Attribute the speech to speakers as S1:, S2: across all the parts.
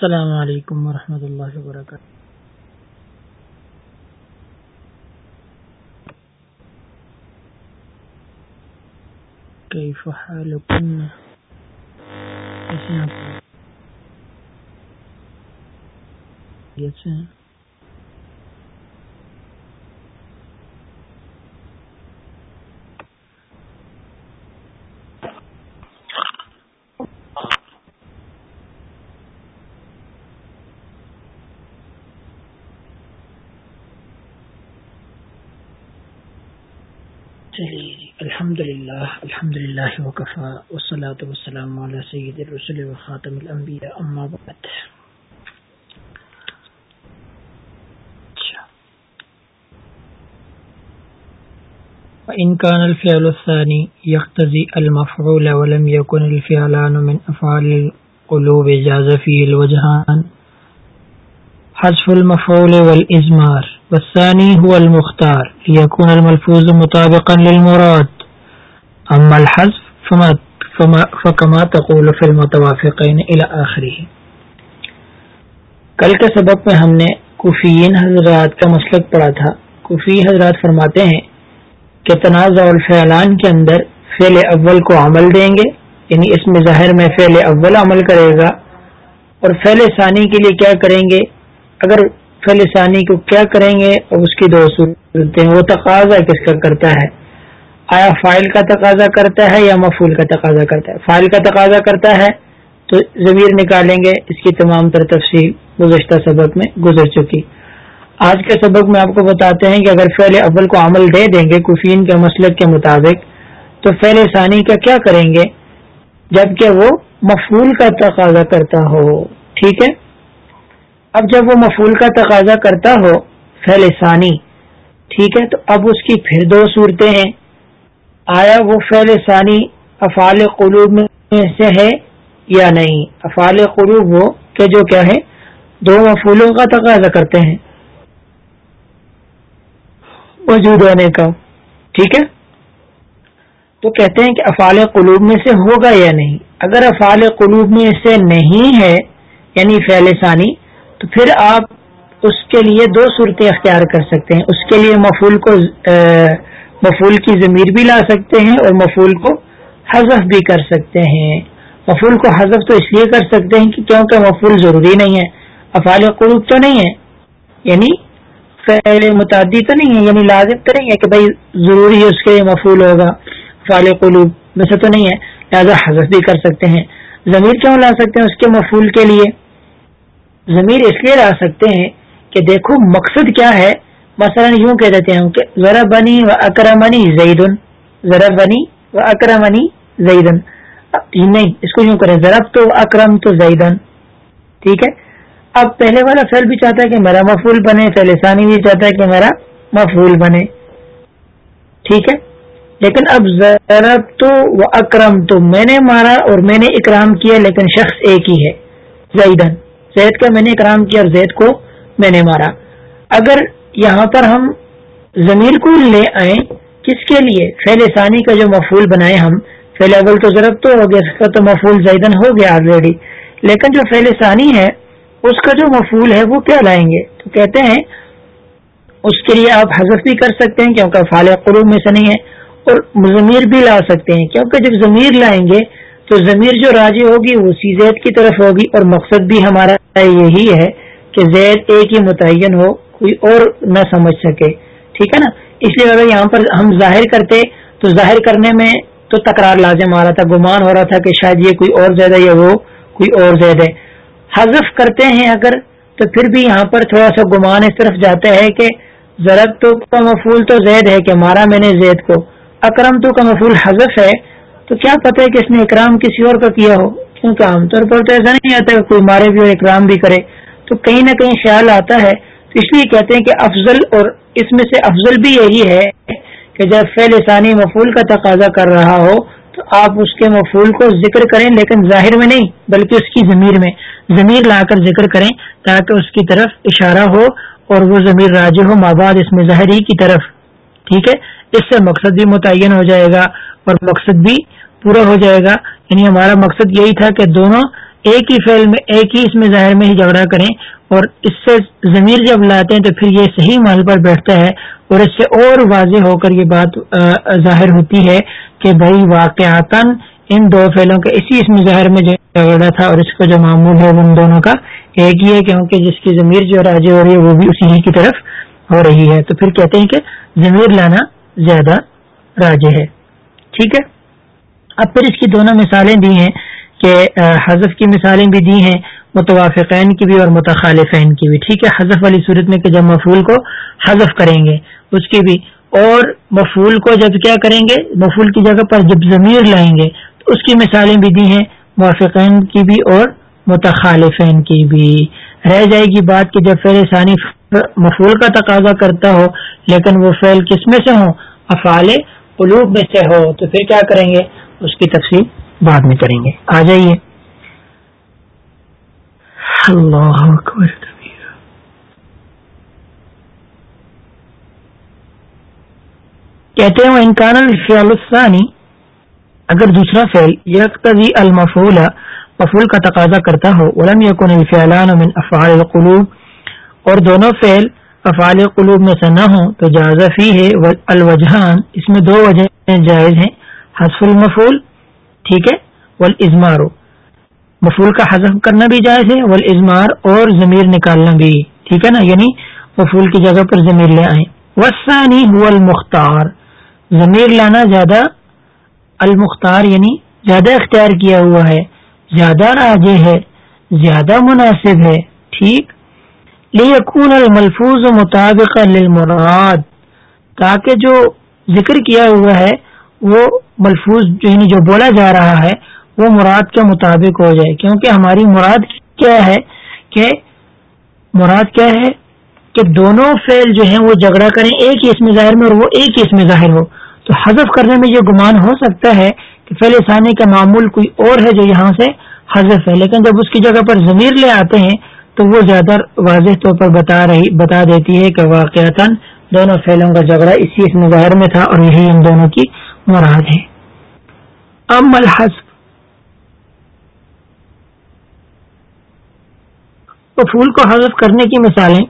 S1: السلام علیکم ورحمۃ اللہ وبرکاتہ۔ كيف حالكم کیسے ہیں؟ چلیے جی الحمد للہ الحمد للہ وقفا وسلاۃ وسلم علیہ سید الرسول وخاتم الانبیاء، اما بعد۔ اچھا۔ وإن كان الفعل الثاني يقتضي المفعول ولم يكن الفعلان من أفعال القلوب جاز فيه الوجهان۔ حذف المفعول والإزمار، والثاني هو المختار، ليكون الملفوظ مطابقا للمراد. اما الحذف فما فما فكما تقول في المتوافقين الى اخره کل کے سبق میں ہم نے کفین حضرات کا مسلک پڑھا تھا۔ کفی حضرات فرماتے ہیں کہ تنازع الفعلان کے اندر فعل اول کو عمل دیں گے یعنی اس میں ظاہر میں فعل اول عمل کرے گا، اور فعل ثانی کے لیے کیا کریں گے؟ اگر فعل ثانی کو کیا کریں گے اور اس کی دو صورتیں، وہ تقاضا کس کا کرتا ہے؟ آیا فائل کا تقاضا کرتا ہے یا مفول کا تقاضا کرتا ہے؟ فائل کا تقاضا کرتا ہے تو ضمیر نکالیں گے۔ اس کی تمام تر تفصیل گزشتہ سبق میں گزر چکی۔ آج کے سبق میں آپ کو بتاتے ہیں کہ اگر فعل اول کو عمل دے دیں گے کفین کے مسلک کے مطابق، تو فعل ثانی کا کیا کریں گے؟ جبکہ وہ مفول کا تقاضا کرتا ہو۔ ثانی ہے؟ اب جب وہ مفول کا تقاضا کرتا ہو، فعل ثانی، ٹھیک ہے، تو اب اس کی پھر دو صورتیں ہیں۔ آیا وہ فعل ثانی افعال قلوب میں سے ہے یا نہیں؟ افعال قلوب وہ کہ جو کیا ہے، دو مفولوں کا تقاضا کرتے ہیں۔ موجود ہونے کا، ٹھیک ہے۔ تو کہتے ہیں کہ افعال قلوب میں سے ہوگا یا نہیں؟ اگر افعال قلوب میں سے نہیں ہے یعنی فعل ثانی تو پھر آپ اس کے لیے دو صورتیں اختیار کر سکتے ہیں۔ اس کے لیے مفول کو مفول کی ضمیر بھی لا سکتے ہیں اور مفول کو حذف بھی کر سکتے ہیں۔ مفول کو حذف تو اس لیے کر سکتے ہیں کہ کیونکہ مفول ضروری نہیں ہے۔ افعال قلوب تو نہیں ہے۔ یعنی فعل متعدی تو نہیں ہے یعنی لازم تو نہیں ہے کہ بھائی ضروری ہے اس کے لیے مفول ہوگا۔ افعال قلوب میں سے تو نہیں ہے، لہٰذا حذف بھی کر سکتے ہیں۔ ضمیر کیوں لا سکتے ہیں؟ اس کے مفول کے لیے۔ ضمیر اس لیے لا سکتے ہیں کہ دیکھو مقصد کیا ہے؟ مثلا یوں کہہ دیتے ہیں کہ ذرا بنی و اکرمنی زیدن ذرا بنی و اکرمنی زیدن۔ نہیں، اس کو یوں کریں ضرب تو اکرم تو زیدن۔ ٹھیک ہے؟ اب پہلے والا فیل بھی چاہتا ہے کہ میرا مفول بنے فیل ثانی بھی چاہتا ہے کہ میرا مفول بنے۔ ٹھیک ہے؟ لیکن اب ضرب تو و اکرم تو میں نے مارا اور میں نے اکرام کیا، لیکن شخص ایک ہی ہے، زیدن۔ زید کا میں نے اکرام کیا اور زید کو میں نے مارا۔ اگر یہاں پر ہم ضمیر کو لے آئیں، کس کے لیے؟ فیل ثانی کا جو مفول بنائے ہم فیل اول تو ضرب تو ہو گیا، اس کا تو مفول زیدن ہو گیا آلریڈی لیکن جو فیل ثانی ہے، اس کا جو مفول ہے، وہ کیا لائیں گے؟ تو کہتے ہیں، اس کے لیے آپ حذف بھی کر سکتے ہیں، کیونکہ فال قروب میں سے نہیں ہے، اور ضمیر بھی لا سکتے ہیں۔ کیونکہ جب ضمیر لائیں گے تو ضمیر جو راضی ہوگی وہ سی زید کی طرف ہوگی اور مقصد بھی ہمارا یہی ہے کہ زید ایک ہی متعین ہو، کوئی اور نہ سمجھ سکے۔ ٹھیک ہے نا؟ اس لیے اگر یہاں پر ہم ظاہر کرتے تو ظاہر کرنے میں تو تکرار لازم آ رہا تھا، گمان ہو رہا تھا کہ شاید یہ کوئی اور زیادہ یا وہ کوئی اور زیادہ حذف کرتے ہیں اگر تو پھر بھی یہاں پر تھوڑا سا گمان اس طرف جاتا ہے کہ ضرب تو کا مفول تو زید ہے کہ مارا میں نے زید کو، اکرم تو کا مفول حذف ہے تو کیا پتہ ہے کہ اس نے اکرام کسی اور کا کیا ہو؟ کیونکہ عام طور پر تو ایسا نہیں آتا کہ کوئی مارے بھی اور اکرام بھی کرے۔ تو کہیں نہ کہیں خیال آتا ہے۔ تو اس لیے کہتے ہیں کہ افضل اور اس میں سے افضل بھی یہی ہے کہ جب فعل ثانی مفول کا تقاضا کر رہا ہو، تو آپ اس کے مفول کو ذکر کریں، لیکن ظاہر میں نہیں، بلکہ اس کی ضمیر میں، ضمیر لا کر ذکر کریں تاکہ اس کی طرف اشارہ ہو اور وہ ضمیر راج ہو ماباد اس میں ظاہری کی طرف۔ ٹھیک ہے؟ اس سے مقصد بھی متعین ہو جائے گا اور مقصد بھی پورا ہو جائے گا۔ یعنی ہمارا مقصد یہی تھا کہ دونوں ایک ہی فعل میں، ایک ہی اس میں ظاہر میں ہی جھگڑا کریں اور اس سے ضمیر جب لاتے ہیں تو پھر یہ صحیح مال پر بیٹھتا ہے اور اس سے اور واضح ہو کر یہ بات ظاہر ہوتی ہے کہ بھائی واقعات ان دو فعلوں کے اسی اس میں ظاہر میں جھگڑا تھا اور اس کا جو معمول ہے ان دونوں کا ایک ہی ہے، کیونکہ جس کی ضمیر جو راجی ہو رہی ہے وہ بھی اسی ہی کی طرف ہو رہی ہے۔ تو پھر کہتے ہیں کہ ضمیر لانا زیادہ راج ہے۔ ٹھیک ہے؟ اب پھر اس کی دونوں مثالیں دی ہیں کہ حذف کی مثالیں بھی دی ہیں، متوافقین کی بھی اور متخالفین کی بھی۔ ٹھیک ہے؟ حذف والی صورت میں کہ جب مفول کو حذف کریں گے، اس کی بھی۔ اور مفول کو جب کیا کریں گے؟ مفول کی جگہ پر جب ضمیر لائیں گے، تو اس کی مثالیں بھی دی ہیں، موافقین کی بھی اور متخالفین کی بھی۔ رہ جائے گی بات کہ جب فعل ثانی مفول کا تقاضا کرتا ہو، لیکن وہ فعل کس میں سے ہو افعال قلوب میں سے ہو، تو پھر کیا کریں گے؟ اس کی تفصیل بعد میں کریں گے۔ آ جائیے۔ اللہ اکبر۔ کہتے ہیں انکان الفیال الثانی اگر دوسرا فعل یکتضی المفول مفول کا تقاضا کرتا ہو ولم یکن الفعلان من افعال القلوب۔ اور دونوں فعل افعال قلوب میں سے نہ ہوں، تو جازہ فی ہے الوجہان۔ اس میں دو وجہ جائز ہیں۔ حسف المفول ٹھیک ہے ول ازمار مفول کا حذف کرنا بھی جائز ہے ول ازمار اور ضمیر نکالنا بھی۔ ٹھیک ہے نا؟ یعنی مفول کی جگہ پر ضمیر لے آئیں۔ وسانی ہو المختار۔ ضمیر لانا زیادہ المختار یعنی زیادہ اختیار کیا ہوا ہے۔ زیادہ راجے ہے، زیادہ مناسب ہے، ٹھیک؟ لیکون الملفوظ مطابق للمراد، تاکہ جو ذکر کیا ہوا ہے، وہ ملفوظ یعنی جو بولا جا رہا ہے، وہ مراد کے مطابق ہو جائے۔ کیونکہ ہماری مراد کیا ہے کہ مراد کیا ہے کہ دونوں فعل جو ہیں وہ جھگڑا کریں، ایک ہی اس میں ظاہر میں اور وہ ایک ہی اس میں ظاہر ہو۔ تو حذف کرنے میں یہ گمان ہو سکتا ہے کہ فعل ثانی کا معمول کوئی اور ہے جو یہاں سے حذف ہے۔ لیکن جب اس کی جگہ پر ضمیر لے آتے ہیں تو وہ زیادہ واضح طور پر بتا رہی بتا دیتی ہے کہ واقعات دونوں فعلوں کا جھگڑا اسی اس میں میں تھا اور یہی ان دونوں کی مراد ہے۔ ام الحسب پھول کو حذف کرنے کی مثالیں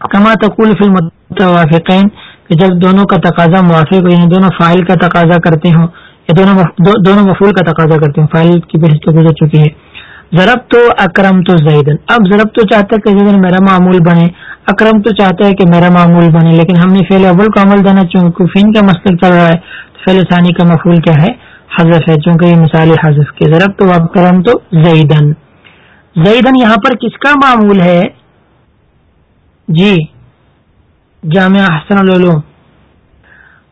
S1: کما تقول فی المتوافقین، کہ جب دونوں کا تقاضا موافق ہو یعنی دونوں فائل کا تقاضا کرتے ہوں یا دونوں دونوں مفول کا تقاضا کرتے ہوں فائل کی بحث تو گزر چکی ہے۔ ضرب تو اکرم تو زیدن اب ضرب تو چاہتا ہے کہ زیدن میرا معمول بنے۔ اکرم تو چاہتا ہے کہ میرا معمول بنے۔ لیکن ہم نے فیل اول کو عمل دینا، چونکہ فین کا مسئلہ چل رہا ہے۔ تو فیل ثانی کا مفول کیا ہے؟ حذف ہے۔ چونکہ یہ مثال حذف کے ضرب تو اب کرم تو زیدن زیدن یہاں پر کس کا معمول ہے؟ جی جامعہ حسن العلوم۔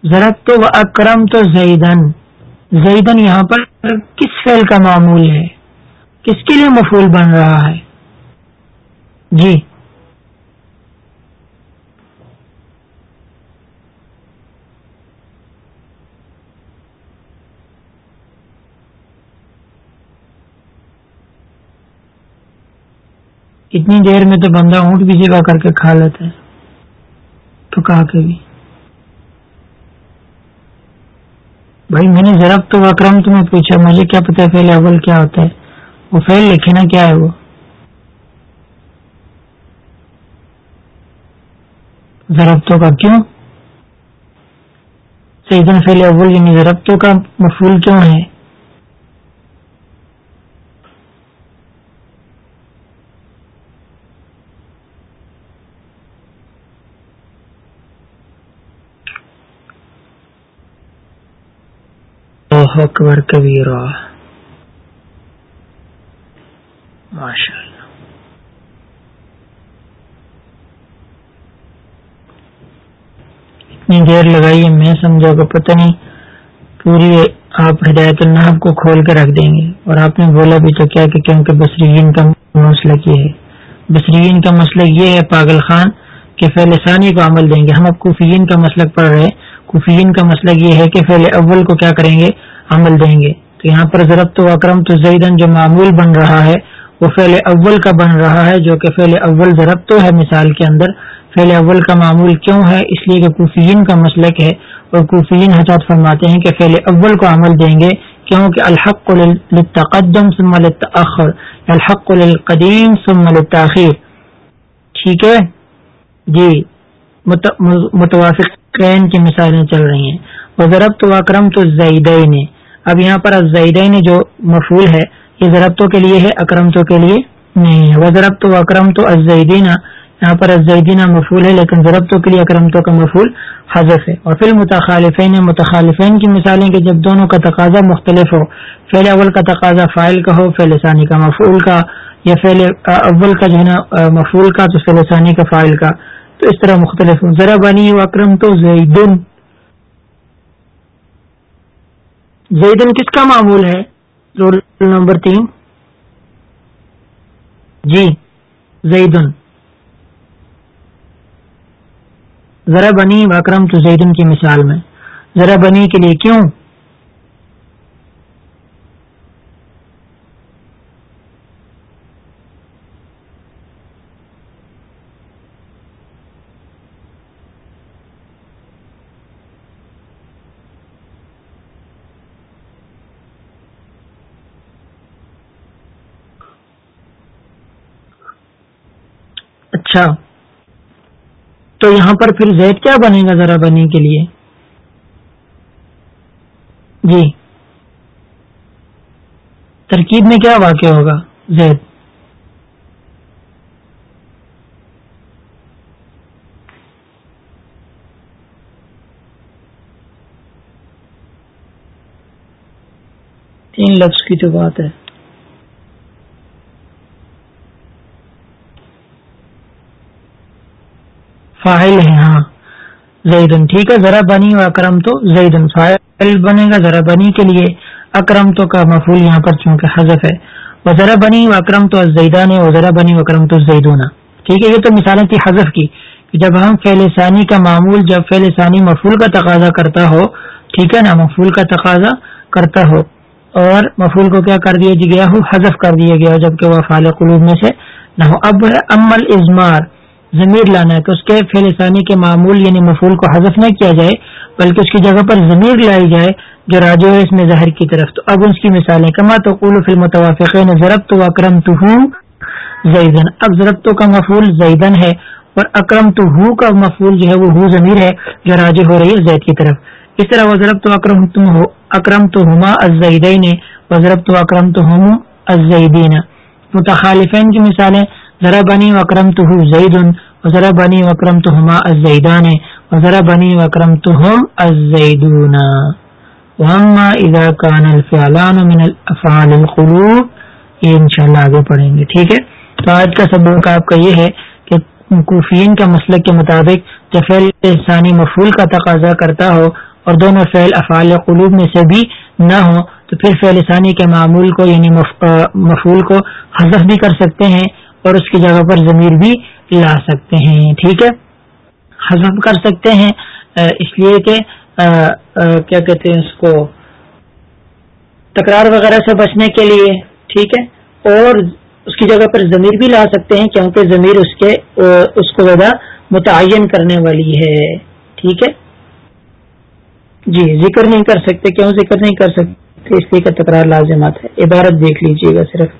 S1: ضرب تو اکرم تو زیدن زیدن یہاں پر کس فعل کا معمول ہے؟ کس کے لیے مفول بن رہا ہے؟ جی۔ اتنی دیر میں تو بندہ اونٹ بھی جگہ کر کے کھا لیتا ہے۔ تو کہا کہ بھی۔ بھائی میں نے ضرب تو اکرم تمہیں پوچھا، مجھے کیا پتا فیل اول کیا ہوتا ہے؟ وہ فیل لکھے نا، کیا ہے وہ؟ ضربتوں کا کیوں؟ سیدن فیل اول یعنی ضربتوں کا مفول کیوں ہے؟ اکبر کبیرہ ماشاء اللہ اتنی دیر لگائی میں سمجھا کہ پتہ نہیں پوری آپ ہدایت الناب کو کھول کے رکھ دیں گے اور آپ نے بولا بھی تو کیا کہ کیونکہ بصرین کا مسئلہ یہ ہے بصرین کا مسئلہ یہ ہے پاگل خان کہ فیل ثانی کو عمل دیں گے ہم اب کوفین کا مسلک پڑھ رہے کوفین کا مسئلہ یہ ہے کہ فیل اول کو کیا کریں گے عمل دیں گے۔ تو یہاں پر ضرب تو اکرم تو زیدن جو معمول بن رہا ہے، وہ فعل اول کا بن رہا ہے، جو کہ فعل اول ضرب تو ہے مثال کے اندر۔ فعل اول کا معمول کیوں ہے؟ اس لیے کہ کوفین کا مسلک ہے۔ اور کوفین حضرات فرماتے ہیں کہ فعل اول کو عمل دیں گے کیوں کہ الحق للتقدم ثم للتأخر، الحق للقدیم ثم للتاخیر ٹھیک ہے؟ جی متوافق کی مثالیں چل رہی ہیں۔ وہ ضرب تو اکرم تو زیدین اب یہاں پر زیدین جو مفول ہے، یہ ضربتوں کے لیے ہے، اکرمتوں کے لیے نہیں ہے۔ وہ ضرب تو اکرم تو ازیدینہ یہاں پر ازیدینہ مفول ہے، لیکن ضربتوں کے لیے اکرمتوں کا مفول حذف ہے۔ اور پھر متخالفین متخالفین کی مثالیں کہ جب دونوں کا تقاضا مختلف ہو فیل اول کا تقاضا فائل کا ہو فیل ثانی کا مفول کا، یا فیل اول کا جو ہے نا مفول کا، تو فیل ثانی کا فائل کا، تو اس طرح مختلف ہو۔ ذرا بنی و اکرم تو زیدن زیدن کس کا معمول ہے؟ رول نمبر تین۔ جی زیدن۔ ذرا بنی اکرم تو زیدن کی مثال میں۔ ذرا بنی کے لیے کیوں اچھا۔ تو یہاں پر پھر زید کیا بنے گا ذرا بنی کے لیے؟ جی۔ ترکیب میں کیا واقع ہوگا زید؟ تین لفظ کی تو بات ہے۔ فاحل ہے ہاں۔ زیدن، ٹھیک ہے، ذرا بنی و اکرم تو زیدن فاحل بنے گا، ذرا بنی کے لیے۔ اکرم تو کا مفول یہاں پر چونکہ حذف ہے۔ وہ ذرا بنی و اکرم تو زیدان ہے ذرا بنی و اکرم تو زیدونا ٹھیک ہے، یہ تو مثالیں تھی حذف کی۔ کہ جب ہم فیل ثانی کا معمول، جب فیل ثانی مفول کا تقاضا کرتا ہو، ٹھیک ہے نا مفول کا تقاضا کرتا ہو۔ اور مفول کو کیا کر دیا گیا ہو؟ حذف کر دیا گیا ہو، جبکہ وہ فال قلوب میں سے نہ ہو۔ اب ہے امل ازمار ضمیر لانا ہے کہ اس کے ثانی کے معمول یعنی مفول کو حذف نہ کیا جائے، بلکہ اس کی جگہ پر ضمیر لائی جائے جو راجو ہے اس میں ظاہر کی طرف۔ تو اب اس کی مثالیں کما تو قول فلم توافق ضرب تو اکرم تو ہوں زیدن۔ اب ضرب تو کا مفول زیدن ہے اور اکرم تو ہو کا مفول جو ہے وہ ہو ضمیر ہے جو راجو ہو رہی ہے زید کی طرف۔ اس طرح وہ ضرب تو اکرم تم ہو اکرم تو ہما ازدین وضرب تو اکرم تو ہم ازدین متخالفین کی مثالیں ذرا بنی وکرم تو زید ذرا بنی وکرم تو ہما ازیدان ذرا بنی وکرم تو ہم ازیدون اذا کان الفعلان من الافعال القلوب، یہ انشاءاللہ آگے پڑھیں گے، ٹھیک ہے؟ تو آج کا سبق آپ کا یہ ہے کہ کوفین کا مسلک کے مطابق جب فعل ثانی مفول کا تقاضا کرتا ہو اور دونوں فعل افعال قلوب میں سے بھی نہ ہو تو پھر فعل ثانی کے معمول کو یعنی مفول کو حذف بھی کر سکتے ہیں اور اس کی جگہ پر ضمیر بھی لا سکتے ہیں، ٹھیک ہے؟ حذف کر سکتے ہیں اس لیے کہ کیا کہتے ہیں اس کو، تکرار وغیرہ سے بچنے کے لیے، ٹھیک ہے؟ اور اس کی جگہ پر ضمیر بھی لا سکتے ہیں، کیونکہ ضمیر اس کے اس کو زیادہ متعین کرنے والی ہے، ٹھیک ہے؟ جی ذکر نہیں کر سکتے، کیوں ذکر نہیں کر سکتے؟ اس لیے کہ تکرار لازمات ہے۔ عبارت دیکھ لیجیے گا صرف۔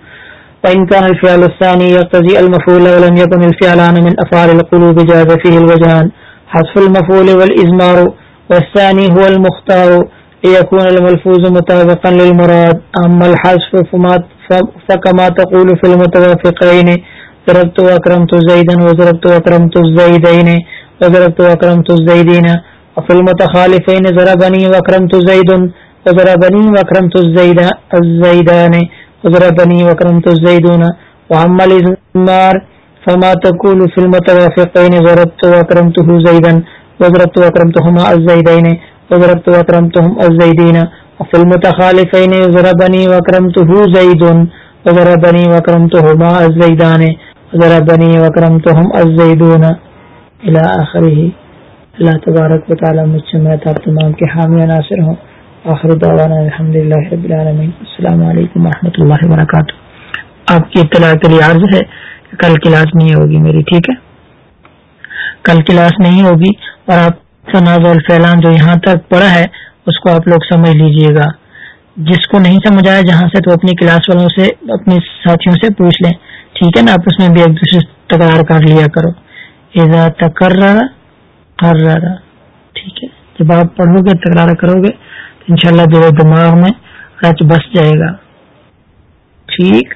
S1: فإن كان الفعل الثاني يقتضي المفعول ولم يكن الفعلان من أفعال القلوب جاز فيه الوجهان. حذف المفعول والإزمار، والثاني هو المختار، ليكون الملفوظ مطابقا للمراد. أما الحذف فكما تقول في المتوافقين، ضربت وأكرمت زيدا، وضربت وأكرمت الزيدين، وضربت وأكرمت الزيدين. وفي المتخالفين ضربني وأكرمت زيد، وضربني وأكرمت الزيدان. وضربني وكرمت الزيدون وعم الإزمار فما تقول في المتوافقين ضربت وكرمته زيدا، وضربت وكرمتهما الزيدين وضربت وكرمتهم الزيدين وفي المتخالفين ضربني وكرمته زيد، وضربني وكرمتهما الزيدان، وضربني وكرمتهم الزيدون. الى آخره. اللہ تبارک و تعالی مجھ سے میں تمام کے حامی ناصر ہوں۔ آخر دعوانا الحمد للہ رب العالمین۔ السلام علیکم ورحمۃ اللہ وبرکاتہ۔ آپ کی اطلاع کے لیے عرض ہے کہ کل کلاس نہیں ہوگی میری، ٹھیک ہے؟ کل کلاس نہیں ہوگی اور آپ سناز الفیلان جو یہاں تک پڑھا ہے، اس کو آپ لوگ سمجھ لیجیے گا۔ جس کو نہیں سمجھ آیا جہاں سے، تو اپنی کلاس والوں سے اپنے ساتھیوں سے پوچھ لیں۔ ٹھیک ہے نا؟ آپس میں بھی ایک دوسرے سے تکرار کر لیا کرو۔ ایزا تکرر کر ٹھیک ہے؟ جب آپ پڑھو گے، تکرار کرو گے انشاءاللہ شاء اللہ دماغ میں رچ بس جائے گا۔ ٹھیک۔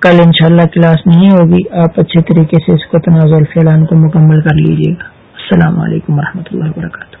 S1: کل انشاءاللہ کلاس نہیں ہوگی، آپ اچھے طریقے سے اس کو تنازع الفیلان کو مکمل کر لیجیے گا۔ السلام علیکم و اللہ وبرکاتہ۔